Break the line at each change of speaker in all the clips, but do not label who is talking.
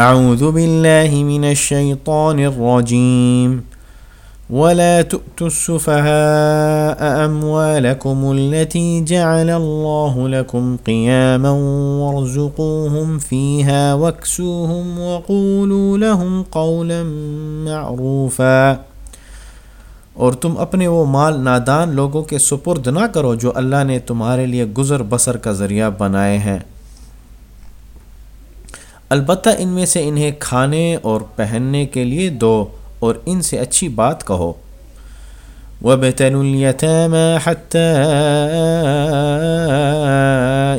اعوذ باللہ من الشیطان الرجیم ولا تؤتوا السفهاء أموالكم التي جعل الله لكم قياما وارزقوهم فيها واكسوهم وقولوا لهم قولا معروفا. اور تم اپنے وہ مال نادان لوگوں کے سپرد نہ کرو جو اللہ نے تمہارے لیے گزر بسر کا ذریعہ بنائے ہیں۔ البتہ ان میں سے انہیں کھانے اور پہننے کے لیے دو اور ان سے اچھی بات کہو۔ وابتلوا اليتامى حتى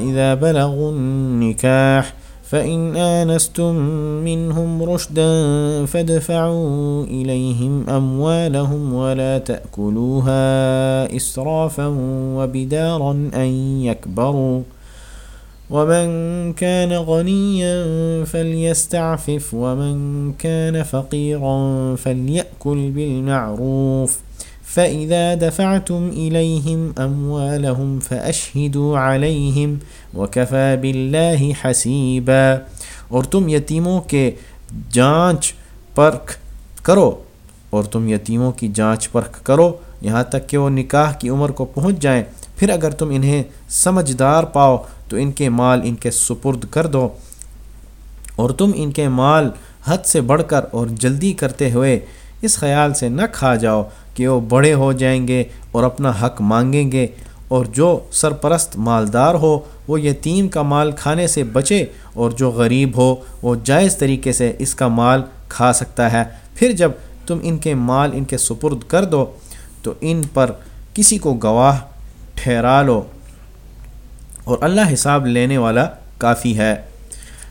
إذا بلغوا النكاح فإن آنستم منهم رشدا فادفعوا إليهم أموالهم ولا تأكلوها إسرافا وبدارا أن يكبروا ومن كان غنيا فليستعفف ومن كان فقيرا فليأكل بالمعروف فإذا دفعتم إليهم أموالهم فأشهدوا عليهم وكفى بالله حسيبا اور تم یتیموں کے جانچ پرکھ کرو، اور تم یتیموں کی جانچ پرکھ کرو، یہاں تک کہ وہ نکاح کی عمر کو پہنچ جائیں۔ پھر اگر تم انہیں سمجھدار پاؤ تو ان کے مال ان کے سپرد کر دو اور تم ان کے مال حد سے بڑھ کر اور جلدی کرتے ہوئے اس خیال سے نہ کھا جاؤ کہ وہ بڑے ہو جائیں گے اور اپنا حق مانگیں گے اور جو سرپرست مالدار ہو وہ یتیم کا مال کھانے سے بچے اور جو غریب ہو وہ جائز طریقے سے اس کا مال کھا سکتا ہے۔ پھر جب تم ان کے مال ان کے سپرد کر دو تو ان پر کسی کو گواہ ٹھہرا لو۔ اور اللہ حساب لینے والا کافی ہے۔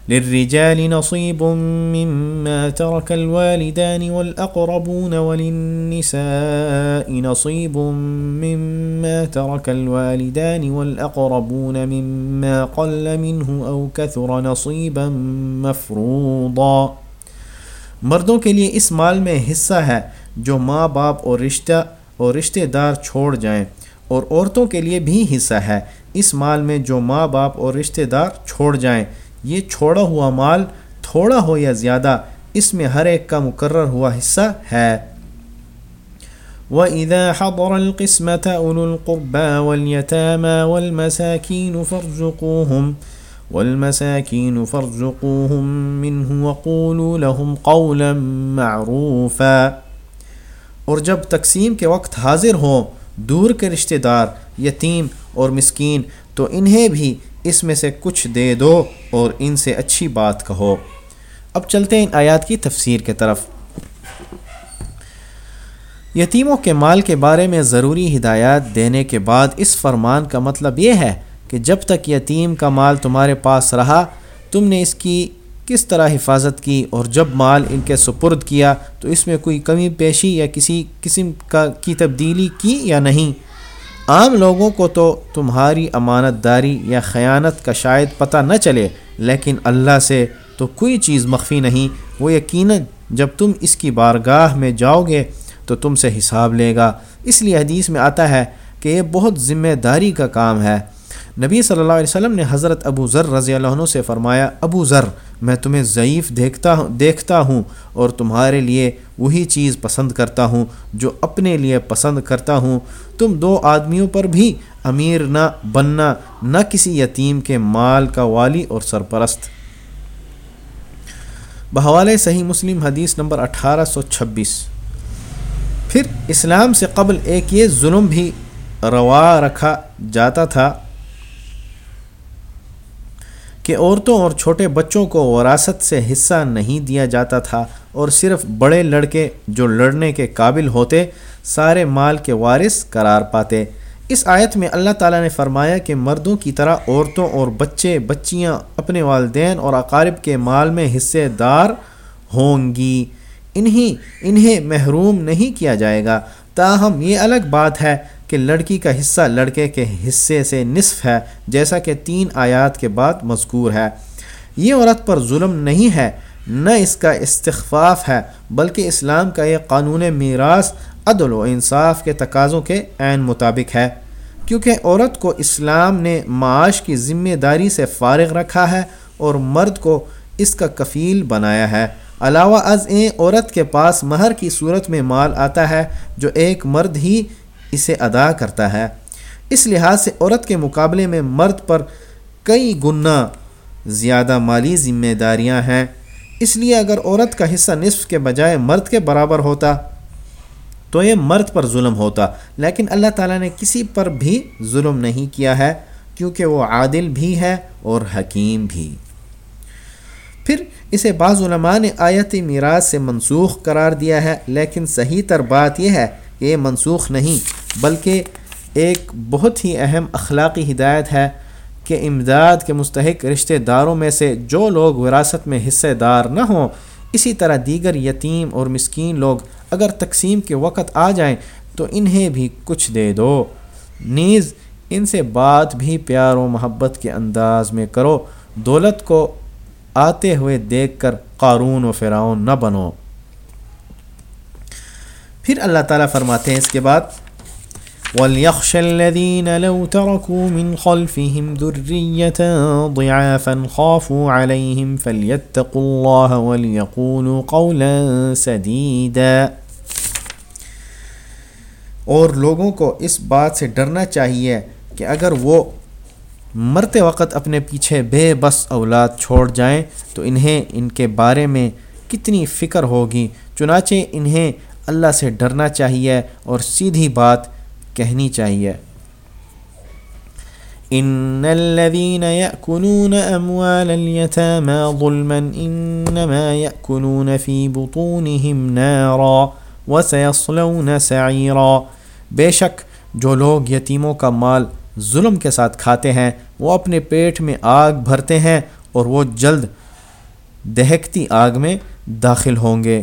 للرجال نصيب مما ترك الوالدان والأقربون وللنساء نصيب مما ترك الوالدان والأقربون مما قل منه أو كثر نصيبا مفروضا۔ مردوں کے لیے اس مال میں حصہ ہے جو ماں باپ اور رشتہ اور رشتہ دار چھوڑ جائیں۔ اور عورتوں کے لیے بھی حصہ ہے۔ اس مال میں جو ماں باپ اور رشتہ دار چھوڑ جائیں، یہ چھوڑا ہوا مال تھوڑا ہو یا زیادہ، اس میں ہر ایک کا مقرر ہوا حصہ ہے۔ وَإِذَا حَضَرَ الْقِسْمَةَ أُولُو الْقُرْبَى وَالْيَتَامَى وَالْمَسَاكِينُ فَارْزُقُوهُمْ وَالْمَسَاكِينُ فَارْزُقُوهُمْ مِنْهُ وَقُولُوا لَهُمْ قَوْلًا مَعْرُوفًا۔ اور جب تقسیم کے وقت حاضر ہوں دور کے رشتہ دار، یتیم اور مسکین، تو انہیں بھی اس میں سے کچھ دے دو اور ان سے اچھی بات کہو۔ اب چلتے ہیں ان آیات کی تفسیر کے طرف۔ یتیموں کے مال کے بارے میں ضروری ہدایات دینے کے بعد اس فرمان کا مطلب یہ ہے کہ جب تک یتیم کا مال تمہارے پاس رہا، تم نے اس کی کس طرح حفاظت کی اور جب مال ان کے سپرد کیا تو اس میں کوئی کمی پیشی یا کسی قسم کا کی تبدیلی کی یا نہیں؟ عام لوگوں کو تو تمہاری امانت داری یا خیانت کا شاید پتہ نہ چلے، لیکن اللہ سے تو کوئی چیز مخفی نہیں۔ وہ یقیناً جب تم اس کی بارگاہ میں جاؤ گے تو تم سے حساب لے گا۔ اس لیے حدیث میں آتا ہے کہ یہ بہت ذمہ داری کا کام ہے۔ نبی صلی اللہ علیہ وسلم نے حضرت ابو ذر رضی اللہ عنہ سے فرمایا، ابو ذر، میں تمہیں ضعیف دیکھتا ہوں دیکھتا ہوں اور تمہارے لیے وہی چیز پسند کرتا ہوں جو اپنے لیے پسند کرتا ہوں۔ تم دو آدمیوں پر بھی امیر نہ، بننا نہ کسی یتیم کے مال کا والی اور سرپرست۔ بحوالے صحیح مسلم حدیث نمبر اٹھارہ سو چھبیس۔ پھر اسلام سے قبل ایک یہ ظلم بھی روا رکھا جاتا تھا۔ کہ عورتوں اور چھوٹے بچوں کو وراثت سے حصہ نہیں دیا جاتا تھا اور صرف بڑے لڑکے جو لڑنے کے قابل ہوتے، سارے مال کے وارث قرار پاتے۔ اس آیت میں اللہ تعالیٰ نے فرمایا کہ مردوں کی طرح عورتوں اور بچے بچیاں اپنے والدین اور اقارب کے مال میں حصے دار ہوں گی۔ انہیں انہیں محروم نہیں کیا جائے گا۔ تاہم یہ الگ بات ہے کہ لڑکی کا حصہ لڑکے کے حصے سے نصف ہے، جیسا کہ تین آیات کے بعد مذکور ہے۔ یہ عورت پر ظلم نہیں ہے، نہ اس کا استخفاف ہے، بلکہ اسلام کا یہ قانون میراث، عدل و انصاف کے تقاضوں کے عین مطابق ہے۔ کیونکہ عورت کو اسلام نے معاش کی ذمہ داری سے فارغ رکھا ہے اور مرد کو اس کا کفیل بنایا ہے۔ علاوہ از این عورت کے پاس مہر کی صورت میں مال آتا ہے، جو ایک مرد ہی اسے ادا کرتا ہے۔ اس لحاظ سے عورت کے مقابلے میں مرد پر کئی گنا زیادہ مالی ذمہ داریاں ہیں۔ اس لیے اگر عورت کا حصہ نصف کے بجائے مرد کے برابر ہوتا، تو یہ مرد پر ظلم ہوتا۔ لیکن اللہ تعالیٰ نے کسی پر بھی ظلم نہیں کیا ہے، کیونکہ وہ عادل بھی ہے اور حکیم بھی۔ پھر اسے بعض علماء نے آیت میراث سے منسوخ قرار دیا ہے، لیکن صحیح تر بات یہ ہے یہ منسوخ نہیں، بلکہ ایک بہت ہی اہم اخلاقی ہدایت ہے کہ امداد کے مستحق رشتہ داروں میں سے جو لوگ وراثت میں حصے دار نہ ہوں، اسی طرح دیگر یتیم اور مسکین لوگ اگر تقسیم کے وقت آ جائیں تو انہیں بھی کچھ دے دو۔ نیز، ان سے بات بھی پیار و محبت کے انداز میں کرو۔ دولت کو آتے ہوئے دیکھ کر قارون و فرعون نہ بنو۔ پھر اللہ تعالیٰ فرماتے ہیں اس کے بعد، وَلْيَخْشَ الَّذِينَ لَوْ تَرَكُوا مِنْ خَلْفِهِمْ ذُرِّيَّةً ضِعَافًا خَافُوا عَلَيْهِمْ فَلْيَتَّقُوا اللَّهَ وَلْيَقُولُوا قَوْلًا سَدِيدًا۔ اور لوگوں کو اس بات سے ڈرنا چاہیے کہ اگر وہ مرتے وقت اپنے پیچھے بے بس اولاد چھوڑ جائیں، تو انہیں ان کے بارے میں کتنی فکر ہوگی؟ چنانچہ انہیں اللہ سے ڈرنا چاہیے اور سیدھی بات کہنی چاہیے۔ ان الذين ياكلون اموال اليتامى ظلما انما ياكلون في بطونهم نارا وسيصلون سعيرا۔ بے شک جو لوگ یتیموں کا مال ظلم کے ساتھ کھاتے ہیں، وہ اپنے پیٹ میں آگ بھرتے ہیں اور وہ جلد دہکتی آگ میں داخل ہوں گے۔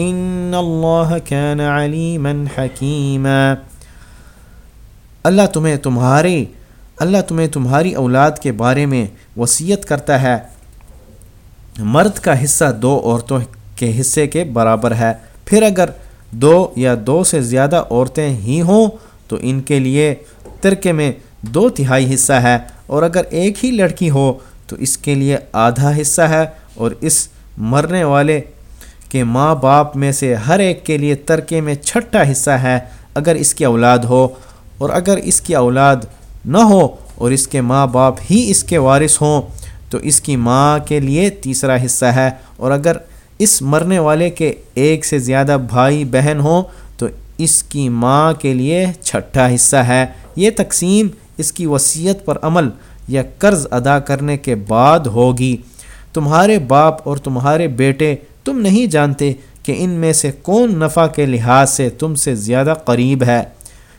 ان اللہ كان علیما حکیما اللہ تمہیں تمہاری اللہ تمہیں تمہاری اولاد کے بارے میں وصیت کرتا ہے۔ مرد کا حصہ دو عورتوں کے حصے کے برابر ہے۔ پھر اگر دو یا دو سے زیادہ عورتیں ہی ہوں تو ان کے لیے ترکے میں دو تہائی حصہ ہے۔ اور اگر ایک ہی لڑکی ہو تو اس کے لیے آدھا حصہ ہے۔ اور اس مرنے والے کہ ماں باپ میں سے ہر ایک کے لیے ترکے میں چھٹا حصہ ہے اگر اس کی اولاد ہو، اور اگر اس کی اولاد نہ ہو اور اس کے ماں باپ ہی اس کے وارث ہوں، تو اس کی ماں کے لیے تیسرا حصہ ہے۔ اور اگر اس مرنے والے کے ایک سے زیادہ بھائی بہن ہوں، تو اس کی ماں کے لیے چھٹا حصہ ہے۔ یہ تقسیم اس کی وصیت پر عمل یا قرض ادا کرنے کے بعد ہوگی۔ تمہارے باپ اور تمہارے بیٹے تم نہیں جانتے کہ ان میں سے کون نفع کے لحاظ سے تم سے زیادہ قریب ہے۔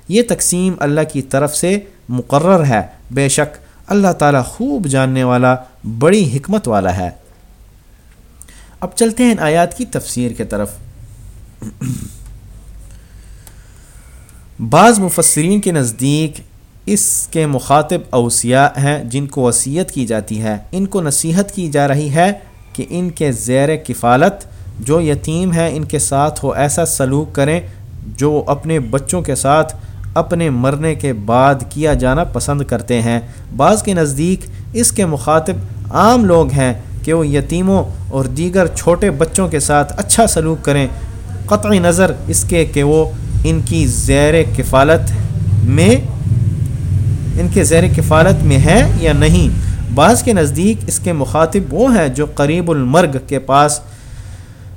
یہ تقسیم اللہ کی طرف سے مقرر ہے۔ بے شک اللہ تعالیٰ خوب جاننے والا، بڑی حکمت والا ہے۔ اب چلتے ہیں آیات کی تفسیر کے طرف۔ بعض مفسرین کے نزدیک اس کے مخاطب اوسیاء ہیں جن کو وصیت کی جاتی ہے۔ ان کو نصیحت کی جا رہی ہے کہ ان کے زیر کفالت جو یتیم ہیں ان کے ساتھ وہ ایسا سلوک کریں جو اپنے بچوں کے ساتھ اپنے مرنے کے بعد کیا جانا پسند کرتے ہیں۔ بعض کے نزدیک اس کے مخاطب عام لوگ ہیں کہ وہ یتیموں اور دیگر چھوٹے بچوں کے ساتھ اچھا سلوک کریں۔ قطعی نظر اس کے کہ وہ ان کی زیر کفالت میں، ان کے زیر کفالت میں ہیں یا نہیں۔ بعض کے نزدیک اس کے مخاطب وہ ہیں جو قریب المرگ کے پاس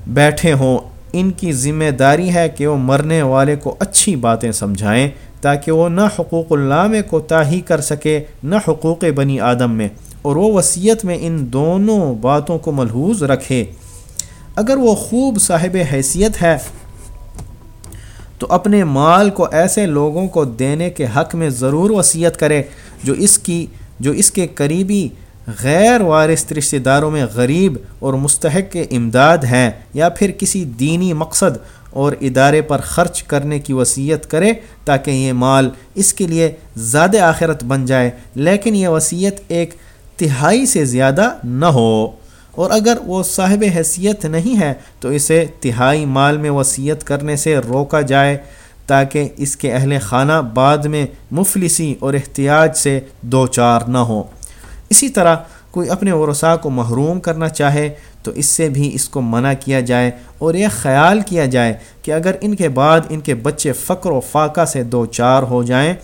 بیٹھے ہوں۔ ان کی ذمہ داری ہے کہ وہ مرنے والے کو اچھی باتیں سمجھائیں تاکہ وہ نہ حقوق اللہ میں کوتاہی کر سکے، نہ حقوق بنی آدم میں، اور وہ وصیت میں ان دونوں باتوں کو ملحوظ رکھے۔ اگر وہ خوب صاحب حیثیت ہے، تو اپنے مال کو ایسے لوگوں کو دینے کے حق میں ضرور وصیت کرے جو اس کی جو اس کے قریبی غیر وارث رشتہ داروں میں غریب اور مستحق کے امداد ہیں یا پھر کسی دینی مقصد اور ادارے پر خرچ کرنے کی وصیت کرے تاکہ یہ مال اس کے لیے زیادہ آخرت بن جائے، لیکن یہ وصیت ایک تہائی سے زیادہ نہ ہو۔ اور اگر وہ صاحب حیثیت نہیں ہے تو اسے تہائی مال میں وصیت کرنے سے روکا جائے۔ تاکہ اس کے اہل خانہ بعد میں مفلسی اور احتیاج سے دو چار نہ ہو اسی طرح کوئی اپنے ورثاء کو محروم کرنا چاہے تو اس سے بھی اس کو منع کیا جائے اور یہ خیال کیا جائے کہ اگر ان کے بعد ان کے بچے فقر و فاقہ سے دو چار ہو جائیں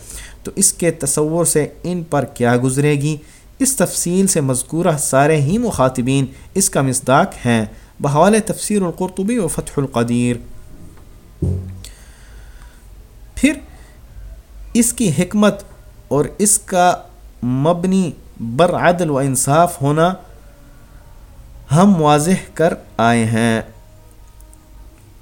تو اس کے تصور سے ان پر کیا گزرے گی؟ اس تفصیل سے مذکورہ سارے ہی مخاطبین اس کا مصداق ہیں۔ بحوال تفسیر القرطبی و فتح القدیر۔ پھر اس کی حکمت اور اس کا مبنی بر عدل و انصاف ہونا ہم واضح کر آئے ہیں۔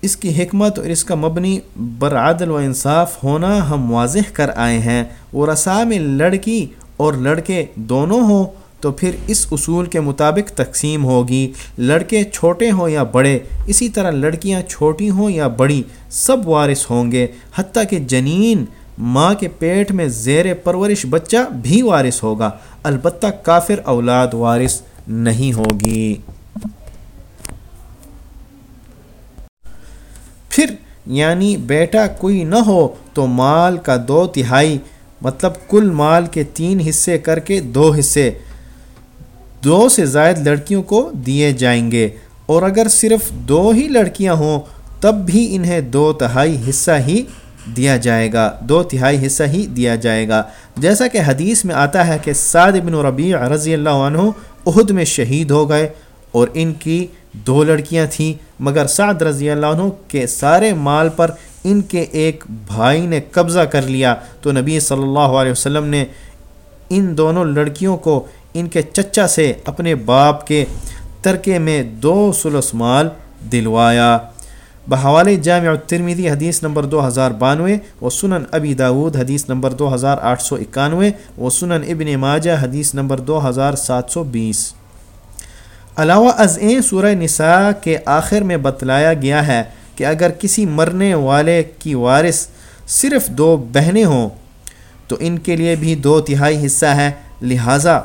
اس کی حکمت اور اس کا مبنی بر عدل و انصاف ہونا ہم واضح کر آئے ہیں۔ وہ رسا میں لڑکی اور لڑکے دونوں ہوں۔ تو پھر اس اصول کے مطابق تقسیم ہوگی۔ لڑکے چھوٹے ہوں یا بڑے، اسی طرح لڑکیاں چھوٹی ہوں یا بڑی، سب وارث ہوں گے۔ حتیٰ کہ جنین ماں کے پیٹ میں زیر پرورش بچہ بھی وارث ہوگا۔ البتہ کافر اولاد وارث نہیں ہوگی۔ پھر یعنی بیٹا کوئی نہ ہو تو مال کا دو تہائی مطلب کل مال کے تین حصے کر کے دو حصے۔ دو سے زائد لڑکیوں کو دیے جائیں گے۔ اور اگر صرف دو ہی لڑکیاں ہوں، تب بھی انہیں دو تہائی حصہ ہی دیا جائے گا۔ دو تہائی حصہ ہی دیا جائے گا۔ جیسا کہ حدیث میں آتا ہے کہ سعد بن ربیع رضی اللہ عنہ عہد میں شہید ہو گئے اور ان کی دو لڑکیاں تھیں، مگر سعد رضی اللہ عنہ کے سارے مال پر ان کے ایک بھائی نے قبضہ کر لیا۔ تو نبی صلی اللہ علیہ وسلم نے ان دونوں لڑکیوں کو ان کے چچا سے اپنے باپ کے ترکے میں دو سلس مال دلوایا۔ بحوال جامع الترمیدی حدیث نمبر دو ہزار بانوے و سنن ابی داود حدیث نمبر دو ہزار آٹھ سو اکانوے و سنن ابن ماجہ حدیث نمبر دو ہزار سات سو بیس۔ علاوہ ازیں سورہ نساء کے آخر میں بتلایا گیا ہے کہ اگر کسی مرنے والے کی وارث صرف دو بہنیں ہوں تو ان کے لیے بھی دو تہائی حصہ ہے لہٰذا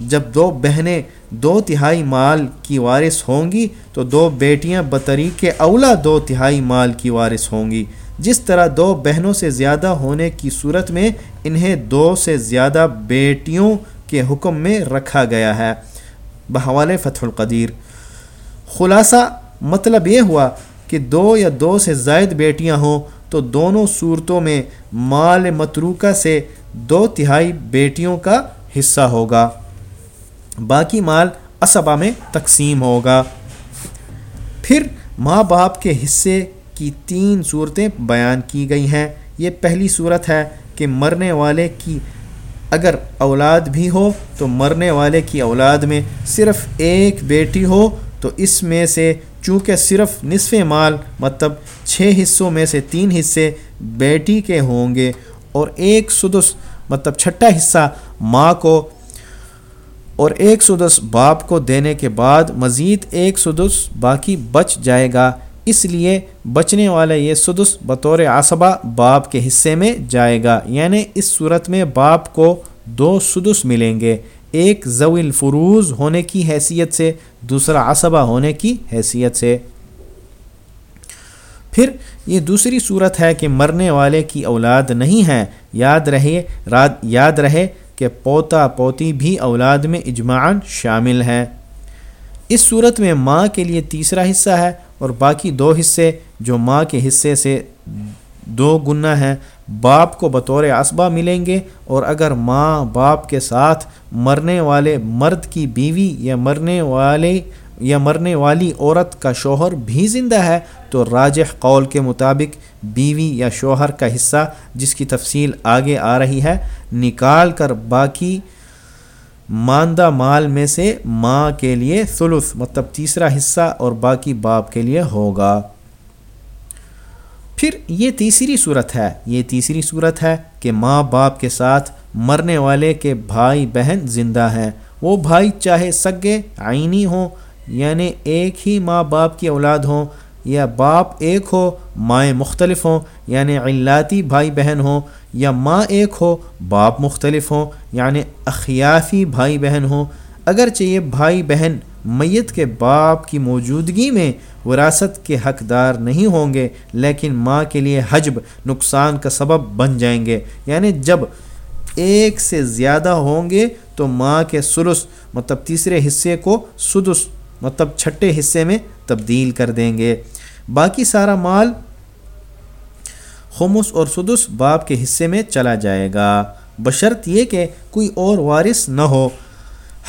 جب دو بہنیں دو تہائی مال کی وارث ہوں گی تو دو بیٹیاں بطریق اولا دو تہائی مال کی وارث ہوں گی۔ جس طرح دو بہنوں سے زیادہ ہونے کی صورت میں انہیں دو سے زیادہ بیٹیوں کے حکم میں رکھا گیا ہے۔ بحوال فتح القدیر۔ خلاصہ مطلب یہ ہوا کہ دو یا دو سے زائد بیٹیاں ہوں تو دونوں صورتوں میں مال متروکہ سے دو تہائی بیٹیوں کا حصہ ہوگا۔ باقی مال اسبا میں تقسیم ہوگا۔ پھر ماں باپ کے حصے کی تین صورتیں بیان کی گئی ہیں۔ یہ پہلی صورت ہے کہ مرنے والے کی اگر اولاد بھی ہو تو مرنے والے کی اولاد میں صرف ایک بیٹی ہو، تو اس میں سے چونکہ صرف نصف مال مطلب چھ حصوں میں سے تین حصے بیٹی کے ہوں گے اور ایک سدس مطلب چھٹا حصہ ماں کو اور ایک سدس باپ کو دینے کے بعد مزید ایک سدس باقی بچ جائے گا۔ اس لیے بچنے والا یہ سدس بطور عصبہ باپ کے حصے میں جائے گا۔ یعنی اس صورت میں باپ کو دو سدس ملیں گے۔ ایک ضوی الفروز ہونے کی حیثیت سے، دوسرا عصبہ ہونے کی حیثیت سے۔ پھر یہ دوسری صورت ہے کہ مرنے والے کی اولاد نہیں ہے۔ یاد رہے یاد رہے کہ پوتا پوتی بھی اولاد میں اجماعاً شامل ہیں۔ اس صورت میں ماں کے لیے تیسرا حصہ ہے اور باقی دو حصے جو ماں کے حصے سے دو گنا ہیں، باپ کو بطور اسبہ ملیں گے اور اگر ماں باپ کے ساتھ مرنے والے مرد کی بیوی یا مرنے والے یا مرنے والی عورت کا شوہر بھی زندہ ہے تو راجح قول کے مطابق بیوی یا شوہر کا حصہ جس کی تفصیل آگے آ رہی ہے، نکال کر باقی ماندہ مال میں سے ماں کے لیے ثلث مطلب تیسرا حصہ اور باقی باپ کے لیے ہوگا۔ پھر یہ تیسری صورت ہے۔ یہ تیسری صورت ہے کہ ماں باپ کے ساتھ مرنے والے کے بھائی بہن زندہ ہیں۔ وہ بھائی چاہے سگے آئینی ہوں یعنی ایک ہی ماں باپ کی اولاد ہوں یا باپ ایک ہو، مائیں مختلف ہوں یعنی علاتی بھائی بہن ہوں، یا ماں ایک ہو، باپ مختلف ہوں یعنی اخیافی بھائی بہن ہوں۔ اگرچہ یہ بھائی بہن میت کے باپ کی موجودگی میں وراثت کے حقدار نہیں ہوں گے، لیکن ماں کے لیے حجب، نقصان کا سبب بن جائیں گے۔ یعنی جب ایک سے زیادہ ہوں گے تو ماں کے سلس مطلب تیسرے حصے کو سدس۔ مطلب چھٹے حصے میں تبدیل کر دیں گے۔ باقی سارا مال خمس اور سدس باپ کے حصے میں چلا جائے گا۔ بشرط یہ کہ کوئی اور وارث نہ ہو۔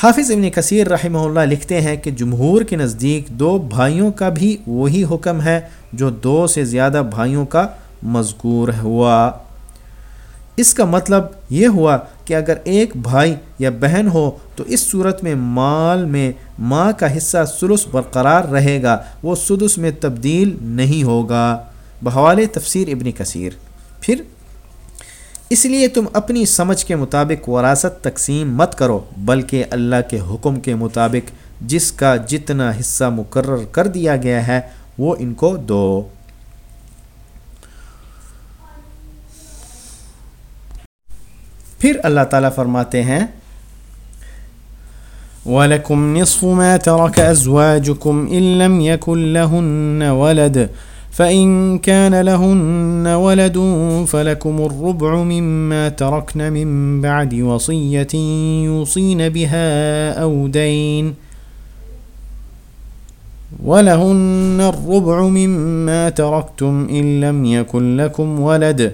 حافظ ابن کثیر رحمہ اللہ لکھتے ہیں کہ جمہور کے نزدیک دو بھائیوں کا بھی وہی حکم ہے جو دو سے زیادہ بھائیوں کا مذکور ہوا۔ اس کا مطلب یہ ہوا کہ اگر ایک بھائی یا بہن ہو تو اس صورت میں مال میں ماں کا حصہ سلس برقرار رہے گا، وہ سدس میں تبدیل نہیں ہوگا۔ بحوال تفسیر ابن کثیر۔ پھر، اس لیے تم اپنی سمجھ کے مطابق وراثت تقسیم مت کرو، بلکہ اللہ کے حکم کے مطابق جس کا جتنا حصہ مقرر کر دیا گیا ہے، وہ ان کو دو۔ پھر اللہ تعالیٰ فرماتے ہیں، وَلَكُمْ نِصْفُ مَا تَرَكَ أَزْوَاجُكُمْ إِن لَّمْ يَكُن لَّهُنَّ وَلَدٌ، فَإِن كَانَ لَهُنَّ وَلَدٌ فَلَكُمُ الرُّبُعُ مِمَّا تَرَكْنَ مِن بَعْدِ وَصِيَّةٍ يُوصِينَ بِهَا أَوْ دَيْنٍ، وَلَهُنَّ الرُّبُعُ مِمَّا تَرَكْتُمْ إِن لَّمْ يَكُن لَّكُمْ وَلَدٌ.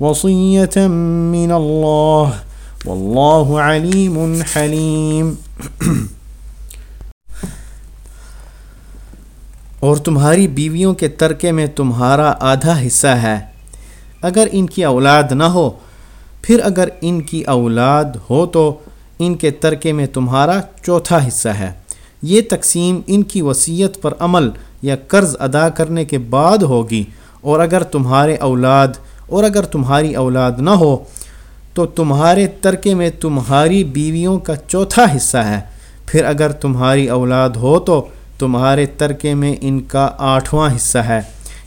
وصیتا من اللہ واللہ علیم حلیم اور تمہاری بیویوں کے ترکے میں تمہارا آدھا حصہ ہے۔ اگر ان کی اولاد نہ ہو، پھر اگر ان کی اولاد ہو تو ان کے ترکے میں تمہارا چوتھا حصہ ہے۔ یہ تقسیم ان کی وصیت پر عمل یا قرض ادا کرنے کے بعد ہوگی، اور اگر تمہارے اولاد اور اگر تمہاری اولاد نہ ہو، تو تمہارے ترکے میں تمہاری بیویوں کا چوتھا حصہ ہے۔ پھر اگر تمہاری اولاد ہو تو تمہارے ترکے میں ان کا آٹھواں حصہ ہے۔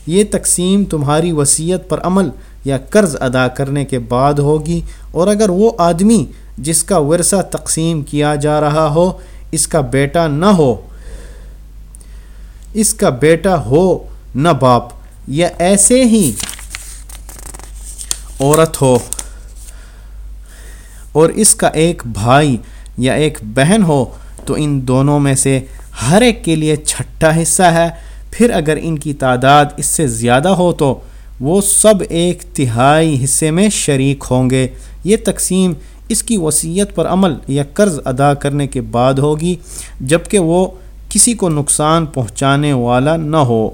یہ تقسیم تمہاری وصیت پر عمل یا قرض ادا کرنے کے بعد ہوگی۔ اور اگر وہ آدمی جس کا ورثہ تقسیم کیا جا رہا ہو، اس کا بیٹا نہ ہو، اس کا بیٹا ہو نہ باپ، یا ایسے ہی عورت ہو۔ اور اس کا ایک بھائی یا ایک بہن ہو تو ان دونوں میں سے ہر ایک کے لیے چھٹا حصہ ہے۔ پھر اگر ان کی تعداد اس سے زیادہ ہو تو وہ سب ایک تہائی حصے میں شریک ہوں گے۔ یہ تقسیم اس کی وصیت پر عمل یا قرض ادا کرنے کے بعد ہوگی جبکہ وہ کسی کو نقصان پہنچانے والا نہ ہو۔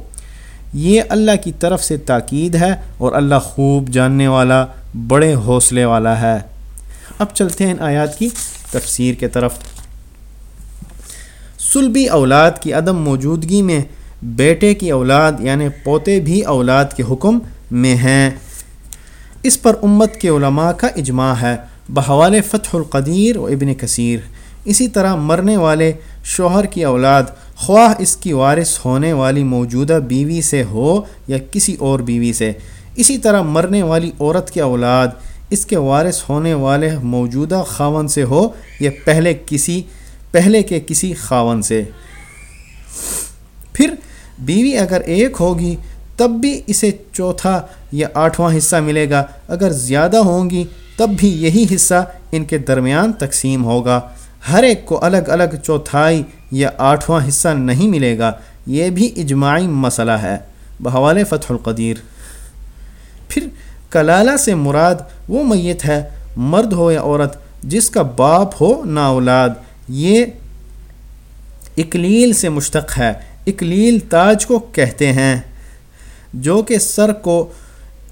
یہ اللہ کی طرف سے تاکید ہے اور اللہ خوب جاننے والا، بڑے حوصلے والا ہے۔ اب چلتے ہیں ان آیات کی تفسیر کے طرف۔ سلبی اولاد کی عدم موجودگی میں بیٹے کی اولاد یعنی پوتے بھی اولاد کے حکم میں ہیں۔ اس پر امت کے علماء کا اجماع ہے۔ بحوال فتح القدیر و ابن کثیر۔ اسی طرح مرنے والے شوہر کی اولاد خواہ اس کی وارث ہونے والی موجودہ بیوی سے ہو یا کسی اور بیوی سے، اسی طرح مرنے والی عورت کی اولاد اس کے وارث ہونے والے موجودہ خاون سے ہو یا پہلے کسی، پہلے کے کسی خاون سے۔ پھر بیوی اگر ایک ہوگی تب بھی اسے چوتھا یا آٹھواں حصہ ملے گا، اگر زیادہ ہوں گی تب بھی یہی حصہ ان کے درمیان تقسیم ہوگا۔ ہر ایک کو الگ الگ چوتھائی یا آٹھواں حصہ نہیں ملے گا، یہ بھی اجماعی مسئلہ ہے۔ بحوال فتح القدیر۔ پھر کلالہ سے مراد وہ میت ہے، مرد ہو یا عورت، جس کا باپ ہو نا اولاد، یہ اکلیل سے مشتق ہے۔ اکلیل تاج کو کہتے ہیں، جو کہ سر کو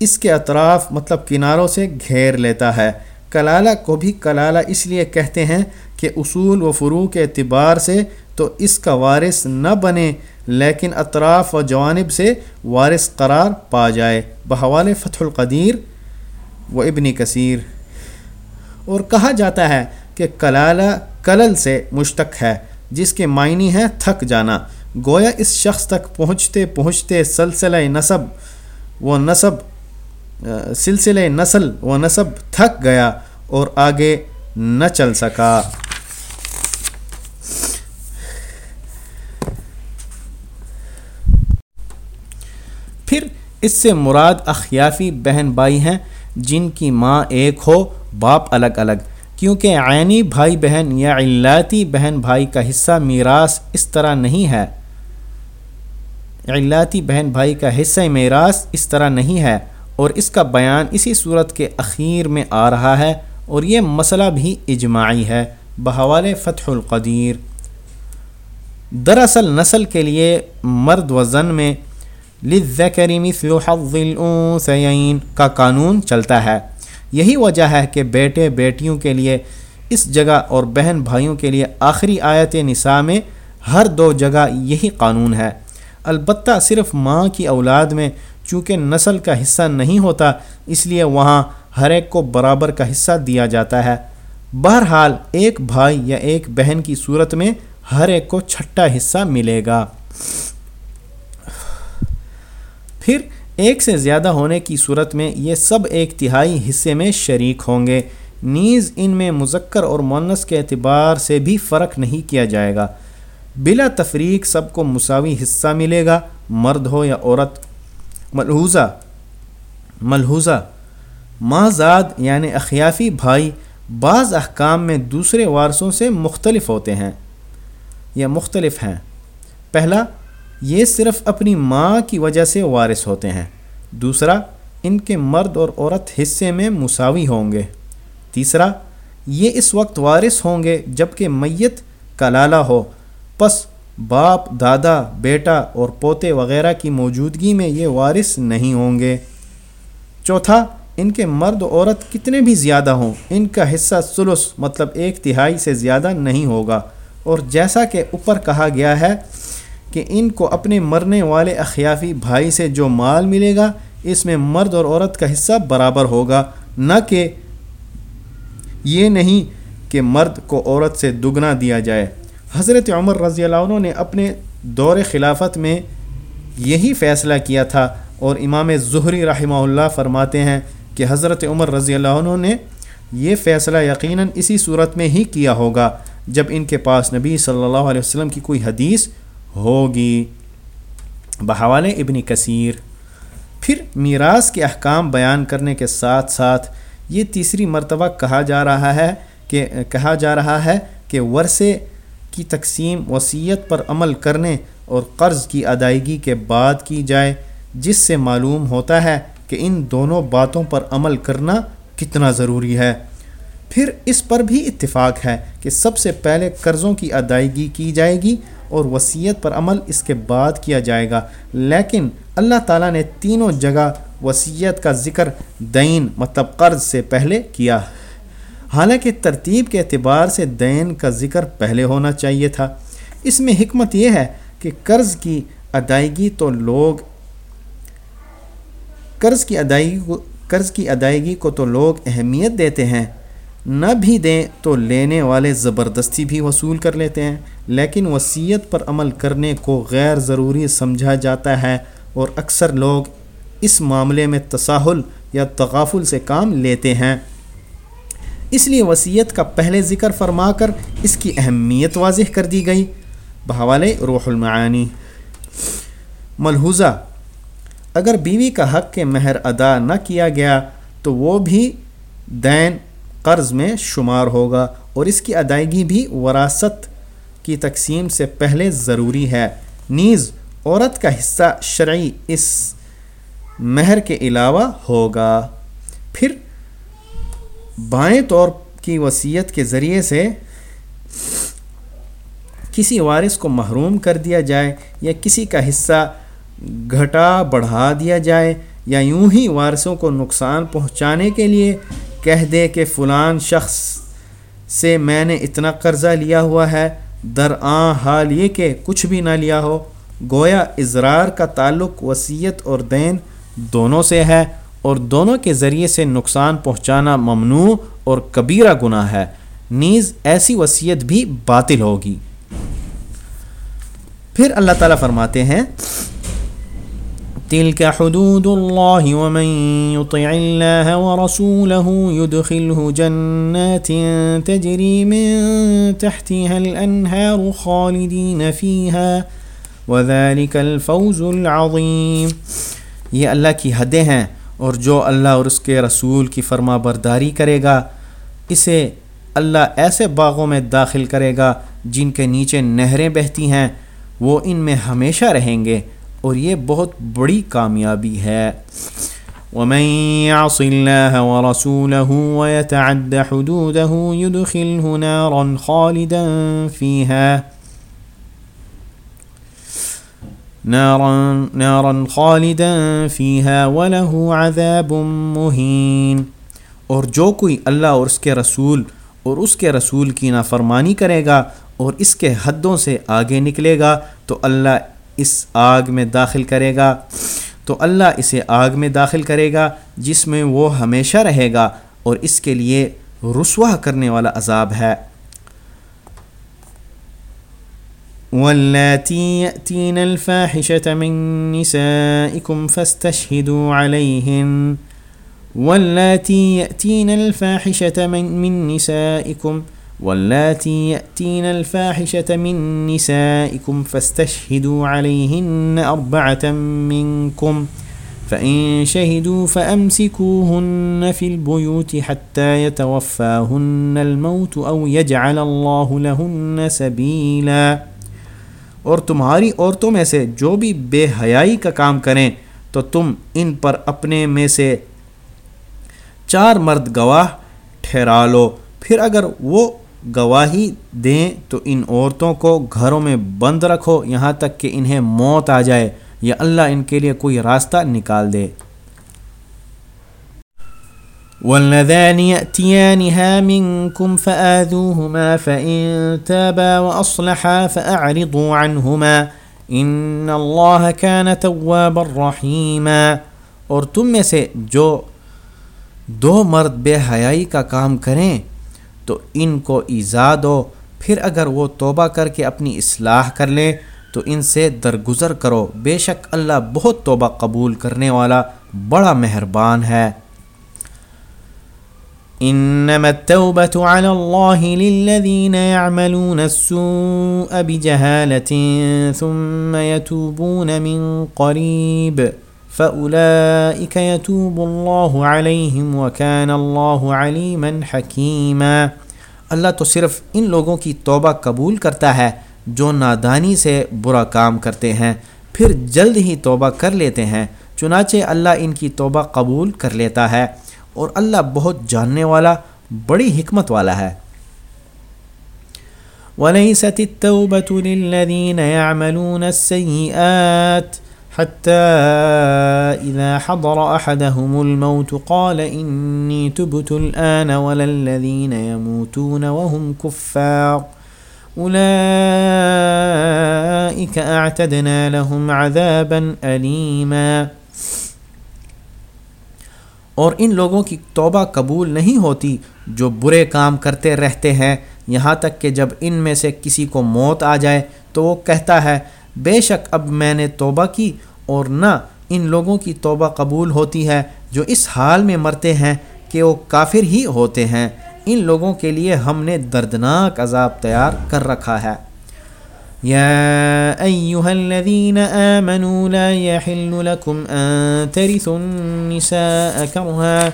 اس کے اطراف مطلب کناروں سے گھیر لیتا ہے۔ کلالہ کو بھی کلالہ اس لیے کہتے ہیں کہ اصول و فرو کے اعتبار سے تو اس کا وارث نہ بنے، لیکن اطراف و جوانب سے وارث قرار پا جائے۔ بحوال فتح القدیر و ابن کثیر۔ اور کہا جاتا ہے کہ کلالہ کلل سے مشتق ہے، جس کے معنی ہے تھک جانا۔ گویا اس شخص تک پہنچتے پہنچتے سلسلہ نصب و نصب سلسلہ نسل و نصب تھک گیا اور آگے نہ چل سکا پھر اس سے مراد اخیافی بہن بھائی ہیں جن کی ماں ایک ہو، باپ الگ الگ۔ کیونکہ عینی بھائی بہن یا علاتی بہن بھائی کا حصہ میراث اس طرح نہیں ہے۔ علاتی بہن بھائی کا حصہ میراث اس طرح نہیں ہے۔ اور اس کا بیان اسی صورت کے اخیر میں آ رہا ہے۔ اور یہ مسئلہ بھی اجماعی ہے۔ بحوال فتح القدیر۔ دراصل نسل کے لیے مرد و زن میں مثل حظ الانثیین کا قانون چلتا ہے۔ یہی وجہ ہے کہ بیٹے بیٹیوں کے لیے اس جگہ اور بہن بھائیوں کے لیے آخری آیت نساء میں ہر دو جگہ یہی قانون ہے۔ البتہ صرف ماں کی اولاد میں چونکہ نسل کا حصہ نہیں ہوتا، اس لیے وہاں ہر ایک کو برابر کا حصہ دیا جاتا ہے۔ بہرحال ایک بھائی یا ایک بہن کی صورت میں ہر ایک کو چھٹا حصہ ملے گا۔ پھر ایک سے زیادہ ہونے کی صورت میں یہ سب ایک تہائی حصے میں شریک ہوں گے۔ نیز ان میں مذکر اور مونس کے اعتبار سے بھی فرق نہیں کیا جائے گا۔ بلا تفریق سب کو مساوی حصہ ملے گا، مرد ہو یا عورت۔ ملحوظہ ملحوظہ۔ ماں زاد یعنی اخیافی بھائی بعض احکام میں دوسرے وارثوں سے مختلف ہوتے ہیں یا مختلف ہیں۔ پہلا یہ صرف اپنی ماں کی وجہ سے وارث ہوتے ہیں۔ دوسرا، ان کے مرد اور عورت حصے میں مساوی ہوں گے۔ تیسرا، یہ اس وقت وارث ہوں گے جبکہ میت کلالہ ہو۔ پس باپ، دادا، بیٹا اور پوتے وغیرہ کی موجودگی میں یہ وارث نہیں ہوں گے۔ چوتھا، ان کے مرد عورت کتنے بھی زیادہ ہوں، ان کا حصہ سلس مطلب ایک تہائی سے زیادہ نہیں ہوگا۔ اور جیسا کہ اوپر کہا گیا ہے کہ ان کو اپنے مرنے والے اخیافی بھائی سے جو مال ملے گا، اس میں مرد اور عورت کا حصہ برابر ہوگا۔ نہ کہ یہ نہیں کہ مرد کو عورت سے دگنا دیا جائے۔ حضرت عمر رضی اللہ عنہ نے اپنے دور خلافت میں یہی فیصلہ کیا تھا اور امام ظہری رحمہ اللہ فرماتے ہیں کہ حضرت عمر رضی اللہ عنہ نے یہ فیصلہ یقیناً اسی صورت میں ہی کیا ہوگا جب ان کے پاس نبی صلی اللہ علیہ وسلم کی کوئی حدیث ہوگی۔ بحوال ابن کثیر۔ پھر میراث کے احکام بیان کرنے کے ساتھ ساتھ یہ تیسری مرتبہ کہا جا رہا ہے کہ، کہا جا رہا ہے کہ ورثے کی تقسیم وصیت پر عمل کرنے اور قرض کی ادائیگی کے بعد کی جائے، جس سے معلوم ہوتا ہے کہ ان دونوں باتوں پر عمل کرنا کتنا ضروری ہے۔ پھر اس پر بھی اتفاق ہے کہ سب سے پہلے قرضوں کی ادائیگی کی جائے گی اور وصیت پر عمل اس کے بعد کیا جائے گا۔ لیکن اللہ تعالیٰ نے تینوں جگہ وصیت کا ذکر دین مطلب قرض سے پہلے کیا۔ حالانکہ ترتیب کے اعتبار سے دین کا ذکر پہلے ہونا چاہیے تھا۔ اس میں حکمت یہ ہے کہ قرض کی ادائیگی تو لوگ قرض کی ادائیگی کو
قرض کی ادائیگی کو تو لوگ اہمیت دیتے ہیں۔ نہ بھی دیں تو لینے والے زبردستی بھی وصول کر لیتے ہیں، لیکن وصیت پر عمل کرنے کو غیر ضروری سمجھا جاتا ہے اور اکثر لوگ اس معاملے میں تساہل یا تغافل سے کام لیتے ہیں۔ اس لیے وصیت کا پہلے ذکر فرما کر اس کی اہمیت واضح کر دی گئی۔ بحوالے روح المعانی۔ ملحوظہ، اگر بیوی کا حق کے مہر ادا نہ کیا گیا تو وہ بھی دین قرض میں شمار ہوگا اور اس کی ادائیگی بھی وراثت کی تقسیم سے پہلے ضروری ہے۔ نیز، عورت کا حصہ شرعی اس مہر کے علاوہ ہوگا۔ پھر، بائیں طور کی وصیت کے ذریعے سے کسی وارث کو محروم کر دیا جائے یا کسی کا حصہ گھٹا بڑھا دیا جائے یا یوں ہی وارثوں کو نقصان پہنچانے کے لیے کہہ دے کہ فلان شخص سے میں نے اتنا قرضہ لیا ہوا ہے درآں حال یہ کہ کچھ بھی نہ لیا ہو۔ گویا اضرار کا تعلق وصیت اور دین دونوں سے ہے اور دونوں کے ذریعے سے نقصان پہنچانا ممنوع اور کبیرہ گناہ ہے۔ نیز ایسی وصیت بھی باطل ہوگی۔ پھر اللہ تعالیٰ فرماتے ہیں
تلك حدود الله ومن يطع الله ورسوله يدخله جنات تجري من تحتها الأنهار خالدين فيها وذلك الفوز العظيم۔
یہ اللہ کی حدیں ہیں اور جو اللہ اور اس کے رسول کی فرما برداری کرے گا، اسے اللہ ایسے باغوں میں داخل کرے گا جن کے نیچے نہریں بہتی ہیں، وہ ان میں ہمیشہ رہیں گے۔ اور یہ بہت بڑی کامیابی ہے۔
ومن يعص الله ورسوله ويتعد حدوده يدخله نارا خالدا فيها۔ نارا نارا خالدا فيها وله عذاب مهين۔
اور جو کوئی اللہ اور اس کے رسول اور اس کے رسول کی نافرمانی کرے گا اور اس کے حدوں سے آگے نکلے گا تو اللہ اس آگ میں داخل کرے گا۔ تو اللہ اسے آگ میں داخل کرے گا، جس میں وہ ہمیشہ رہے گا اور اس کے لیے رسوا کرنے والا عذاب ہے۔
واللاتي يأتين الفاحشة من نسائكم فاستشهدوا عليهن واللاتي يأتين الفاحشة من من نسائكم فاستشهدوا واللاتي يأتين الفاحشة من نسائكم فاستشهدوا عليهن أربعة منكم فإن شهدوا فأمسكوهن في البيوت حتى يتوفاهن الموت أو يجعل الله لهن سبيلا
اور تمہاری عورتوں میں سے جو بھی بے حیائی کا کام کریں تو تم ان پر اپنے میں سے چار مرد گواہ ٹھہرا لو۔ پھر اگر وہ گواہی دیں تو ان عورتوں کو گھروں میں بند رکھو، یہاں تک کہ انہیں موت آ جائے یا اللہ ان کے لیے کوئی راستہ نکال دے۔
والذان يأتيانها منكم فآذوهما فإن تابا وأصلحا فأعرضوا عنهما إن الله كان توابا رحيما۔
اور تم میں سے جو دو مرد بے حیائی کا کام کریں تو ان کو ایزا دو۔ پھر اگر وہ توبہ کر کے اپنی اصلاح کر لیں تو ان سے درگزر کرو۔ بے شک اللہ بہت توبہ قبول کرنے والا بڑا مہربان ہے۔
انما التوبة على الله للذين يعملون السوء بجهالة ثم يتوبون من قريب فأولئك يتوب الله عليهم وكان الله عليما حكيما۔
اللہ تو صرف ان لوگوں کی توبہ قبول کرتا ہے جو نادانی سے برا کام کرتے ہیں، پھر جلد ہی توبہ کر لیتے ہیں۔ چنانچہ اللہ ان کی توبہ قبول کر لیتا ہے اور اللہ بہت جاننے والا، بڑی حکمت والا ہے۔
وَلَيْسَتِ التَّوْبَةُ لِلَّذِينَ يَعْمَلُونَ السَّيِّئَاتِ حتى إذا حضر أحدهم الموت قال إني تبت الآن ولا الذين يموتون وهم كفار. أولئك أعتدنا لهم عذابا أليما.
اور ان لوگوں کی توبہ قبول نہیں ہوتی جو برے کام کرتے رہتے ہیں، یہاں تک کہ جب ان میں سے کسی کو موت آ جائے تو وہ کہتا ہے بے شک اب میں نے توبہ کی اور نہ ان لوگوں کی توبہ قبول ہوتی ہے جو اس حال میں مرتے ہیں کہ وہ کافر ہی ہوتے ہیں۔ ان لوگوں کے لیے ہم نے دردناک عذاب تیار کر رکھا ہے۔
يا أيها الذين آمنوا لا يحل لكم أن ترثوا النساء كرها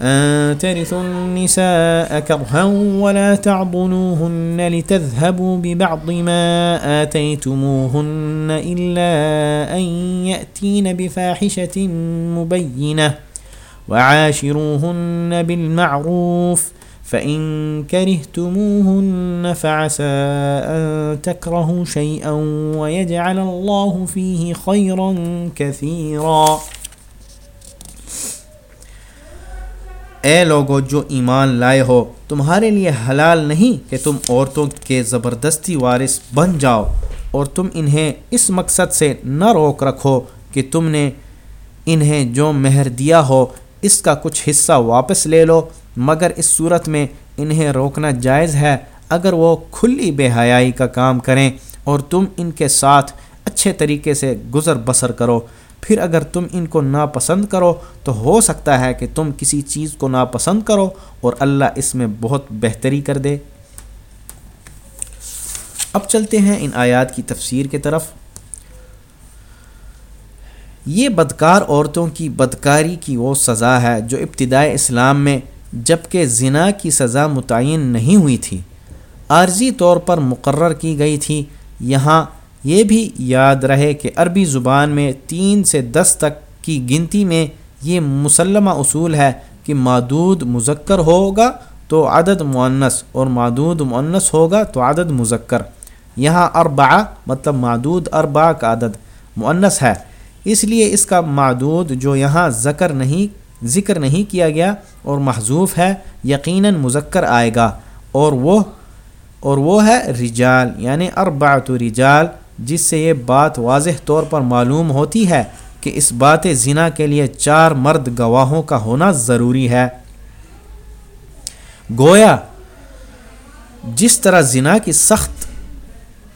أن ترثوا النساء كرها ولا تعضلوهن لتذهبوا ببعض ما آتيتموهن إلا أن يأتين بفاحشة مبينة وعاشروهن بالمعروف فإن كرهتموهن فعسى أن تكرهوا شيئا ويجعل الله فيه خيرا كثيرا
اے لوگو جو ایمان لائے ہو، تمہارے لیے حلال نہیں کہ تم عورتوں کے زبردستی وارث بن جاؤ اور تم انہیں اس مقصد سے نہ روک رکھو کہ تم نے انہیں جو مہر دیا ہو، اس کا کچھ حصہ واپس لے لو۔ مگر اس صورت میں انہیں روکنا جائز ہے اگر وہ کھلی بے حیائی کا کام کریں اور تم ان کے ساتھ اچھے طریقے سے گزر بسر کرو۔ پھر اگر تم ان کو ناپسند کرو تو ہو سکتا ہے کہ تم کسی چیز کو ناپسند کرو اور اللہ اس میں بہت بہتری کر دے۔ اب چلتے ہیں ان آیات کی تفسیر کے طرف۔ یہ بدکار عورتوں کی بدکاری کی وہ سزا ہے جو ابتدائے اسلام میں جبکہ زنا کی سزا متعین نہیں ہوئی تھی۔ عارضی طور پر مقرر کی گئی تھی۔ یہاں یہ بھی یاد رہے کہ عربی زبان میں تین سے دس تک کی گنتی میں یہ مسلمہ اصول ہے کہ معدود مذکر ہوگا تو عدد معنس اور معدود معنس ہوگا تو عدد مذکر۔ یہاں اربعہ مطلب معدود اربع کا عدد معنس ہے۔ اس لیے اس کا معدود جو یہاں ذکر نہیں ذکر نہیں کیا گیا اور محضوف ہے، یقیناً مذکر آئے گا۔ اور وہ اور وہ ہے رجال یعنی اربعت رجال۔ جس سے یہ بات واضح طور پر معلوم ہوتی ہے کہ اس بات زنا کے لیے چار مرد گواہوں کا ہونا ضروری ہے۔ گویا، جس طرح زنا کی سخت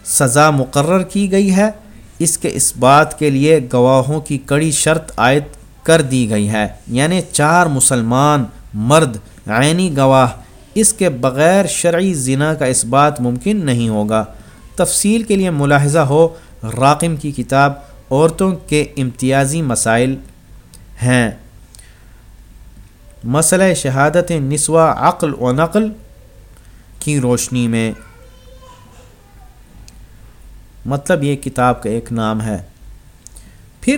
سزا مقرر کی گئی ہے، اس کے اس بات کے لیے گواہوں کی کڑی شرط عائد کر دی گئی ہے۔ یعنی چار مسلمان مرد عینی گواہ، اس کے بغیر شرعی زنا کا اس بات ممکن نہیں ہوگا۔ تفصیل کے لیے ملاحظہ ہو راقم کی کتاب عورتوں کے امتیازی مسائل ہیں۔ مسئلہ شہادت نسوہ عقل و نقل کی روشنی میں۔ مطلب یہ کتاب کا ایک نام ہے۔ پھر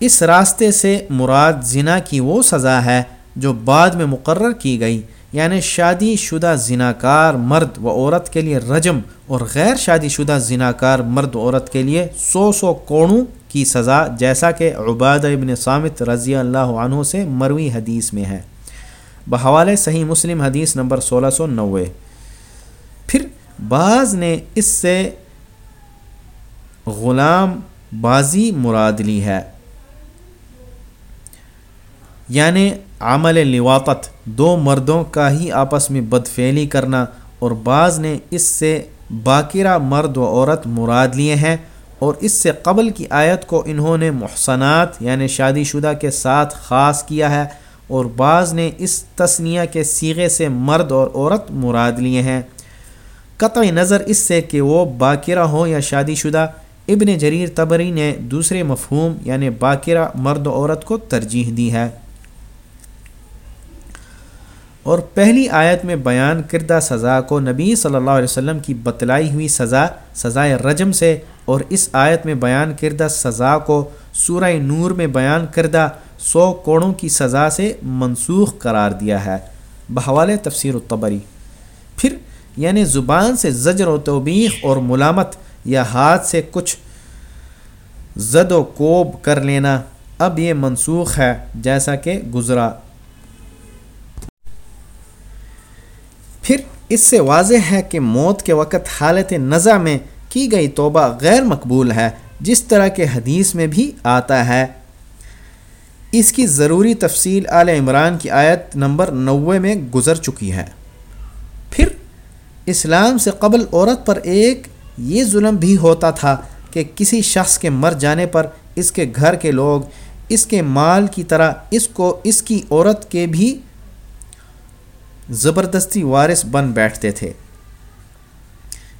اس راستے سے مراد زنا کی وہ سزا ہے جو بعد میں مقرر کی گئی۔ یعنی شادی شدہ زنا کار مرد و عورت کے لیے رجم اور غیر شادی شدہ زنا کار مرد و عورت کے لیے سو سو کوڑوں کی سزا جیسا کہ عباد ابن سامت رضی اللہ عنہ سے مروی حدیث میں ہے۔ بحوالِ صحیح مسلم حدیث نمبر سولہ سو نوے۔ پھر بعض نے اس سے غلام بازی مراد لی ہے۔ یعنی عمل لواقت دو مردوں کا ہی آپس میں بدفعلی کرنا اور بعض نے اس سے باقرہ مرد و عورت مراد لیے ہیں اور اس سے قبل کی آیت کو انہوں نے محسنات یعنی شادی شدہ کے ساتھ خاص کیا ہے اور بعض نے اس تسنیہ کے سیغے سے مرد اور عورت مراد لیے ہیں۔ قطع نظر اس سے کہ وہ باقرہ ہوں یا شادی شدہ، ابن جریر تبری نے دوسرے مفہوم یعنی باقرہ مرد و عورت کو ترجیح دی ہے۔ اور پہلی آیت میں بیان کردہ سزا کو نبی صلی اللہ علیہ وسلم کی بتلائی ہوئی سزا، سزائے رجم سے، اور اس آیت میں بیان کردہ سزا کو سورہ نور میں بیان کردہ سو کوڑوں کی سزا سے منسوخ قرار دیا ہے۔ بحوال تفسیر الطبری۔ پھر یعنی زبان سے زجر و توبیخ اور ملامت یا ہاتھ سے کچھ زد و کوب کر لینا اب یہ منسوخ ہے، جیسا کہ گزرا۔ پھر اس سے واضح ہے کہ موت کے وقت حالت نزا میں کی گئی توبہ غیر مقبول ہے، جس طرح کے حدیث میں بھی آتا ہے۔ اس کی ضروری تفصیل آل عمران کی آیت نمبر نوے میں گزر چکی ہے۔ پھر اسلام سے قبل عورت پر ایک یہ ظلم بھی ہوتا تھا کہ کسی شخص کے مر جانے پر اس کے گھر کے لوگ، اس کے مال کی طرح اس کو، اس کی عورت کے بھی زبردستی وارث بن بیٹھتے تھے۔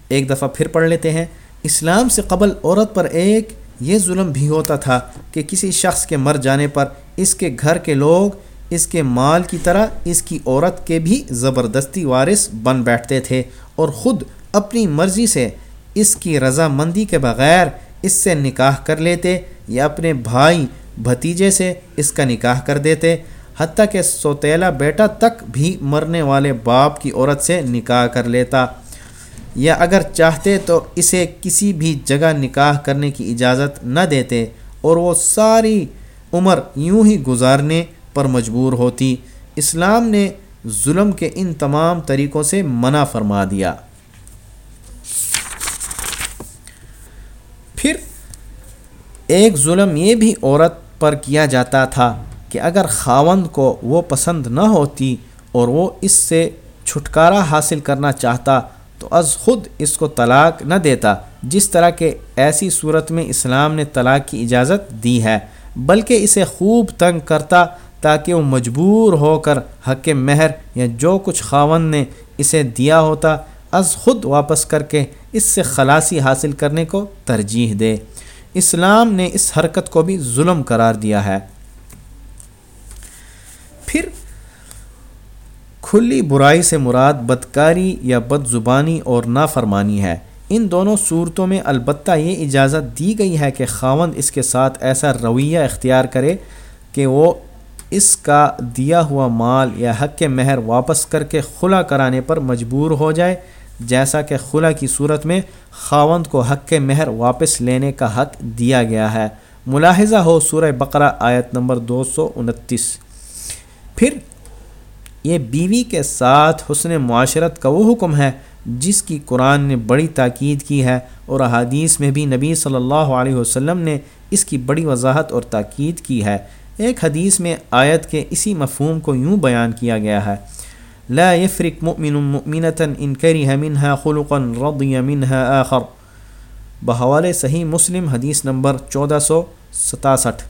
ایک دفعہ پھر پڑھ لیتے ہیں، اسلام سے قبل عورت پر ایک یہ ظلم بھی ہوتا تھا کہ کسی شخص کے مر جانے پر اس کے گھر کے لوگ، اس کے مال کی طرح اس کی عورت کے بھی زبردستی وارث بن بیٹھتے تھے اور خود اپنی مرضی سے اس کی رضامندی کے بغیر اس سے نکاح کر لیتے یا اپنے بھائی بھتیجے سے اس کا نکاح کر دیتے۔ حتیٰ کہ سوتیلا بیٹا تک بھی مرنے والے باپ کی عورت سے نکاح کر لیتا۔ یا اگر چاہتے تو اسے کسی بھی جگہ نکاح کرنے کی اجازت نہ دیتے اور وہ ساری عمر یوں ہی گزارنے پر مجبور ہوتی۔ اسلام نے ظلم کے ان تمام طریقوں سے منع فرما دیا۔ پھر ایک ظلم یہ بھی عورت پر کیا جاتا تھا۔ کہ اگر خاوند کو وہ پسند نہ ہوتی اور وہ اس سے چھٹکارا حاصل کرنا چاہتا، تو از خود اس کو طلاق نہ دیتا، جس طرح کہ ایسی صورت میں اسلام نے طلاق کی اجازت دی ہے۔ بلکہ اسے خوب تنگ کرتا تاکہ وہ مجبور ہو کر حق مہر یا جو کچھ خاون نے اسے دیا ہوتا، از خود واپس کر کے اس سے خلاصی حاصل کرنے کو ترجیح دے۔ اسلام نے اس حرکت کو بھی ظلم قرار دیا ہے۔ پھر کھلی برائی سے مراد بدکاری یا بد زبانی اور نافرمانی ہے۔ ان دونوں صورتوں میں البتہ یہ اجازت دی گئی ہے کہ خاوند اس کے ساتھ ایسا رویہ اختیار کرے کہ وہ اس کا دیا ہوا مال یا حق کے مہر واپس کر کے خلا کرانے پر مجبور ہو جائے، جیسا کہ خلا کی صورت میں خاوند کو حق کے مہر واپس لینے کا حق دیا گیا ہے۔ ملاحظہ ہو سورہ بقرہ آیت نمبر دو سو انتیس۔ پھر یہ بیوی کے ساتھ حسن معاشرت کا وہ حکم ہے جس کی قرآن نے بڑی تاکید کی ہے اور احادیث میں بھی نبی صلی اللہ علیہ وسلم نے اس کی بڑی وضاحت اور تاکید کی ہے۔ ایک حدیث میں آیت کے اسی مفہوم کو یوں بیان کیا گیا ہے۔ لا يفرق مؤمن مؤمنة ان كره منها خلقا رضي منها آخر۔ بحوالے صحیح مسلم حدیث نمبر چودہ سو ستاسٹھ۔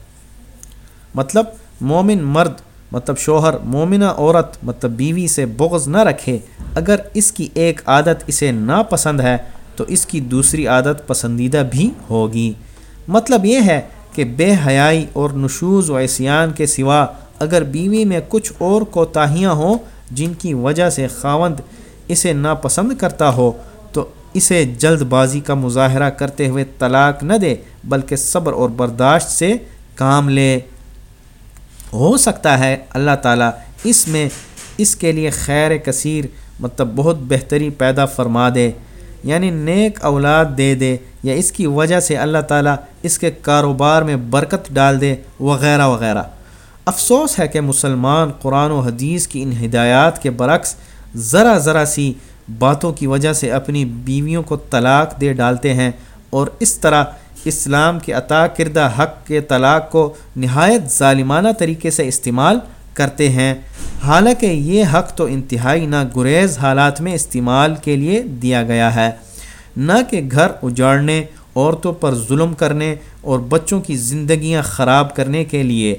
مطلب مومن مرد مطلب شوہر مومنہ عورت مطلب بیوی سے بغض نہ رکھے، اگر اس کی ایک عادت اسے ناپسند ہے، تو اس کی دوسری عادت پسندیدہ بھی ہوگی۔ مطلب یہ ہے کہ بے حیائی اور نشوز و عصیان کے سوا اگر بیوی میں کچھ اور کوتاہیاں ہوں جن کی وجہ سے خاوند اسے ناپسند کرتا ہو، تو اسے جلد بازی کا مظاہرہ کرتے ہوئے طلاق نہ دے، بلکہ صبر اور برداشت سے کام لے۔ ہو سکتا ہے، اللہ تعالیٰ اس میں، اس کے لیے خیر کثیر مطلب بہت بہتری پیدا فرما دے یعنی نیک اولاد دے دے، یا اس کی وجہ سے اللہ تعالیٰ اس کے کاروبار میں برکت ڈال دے، وغیرہ وغیرہ۔ افسوس ہے کہ مسلمان قرآن و حدیث کی ان ہدایات کے برعکس ذرا ذرا سی باتوں کی وجہ سے اپنی بیویوں کو طلاق دے ڈالتے ہیں اور اس طرح اسلام کے عطا کردہ حق کے طلاق کو نہایت ظالمانہ طریقے سے استعمال کرتے ہیں۔ حالانکہ یہ حق تو انتہائی نہ گریز حالات میں استعمال کے لیے دیا گیا ہے۔ نہ کہ گھر اجاڑنے، عورتوں پر ظلم کرنے اور بچوں کی زندگیاں خراب کرنے کے لیے۔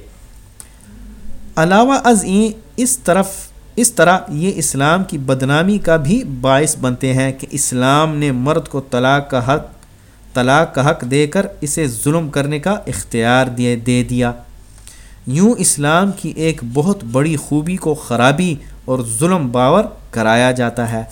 علاوہ از این، اس طرف، اس طرح یہ اسلام کی بدنامی کا بھی باعث بنتے ہیں کہ اسلام نے مرد کو طلاق کا حق طلاق کا حق دے کر اسے ظلم کرنے کا اختیار دے دے دیا۔ یوں اسلام کی ایک بہت بڑی خوبی کو خرابی اور ظلم باور کرایا جاتا ہے۔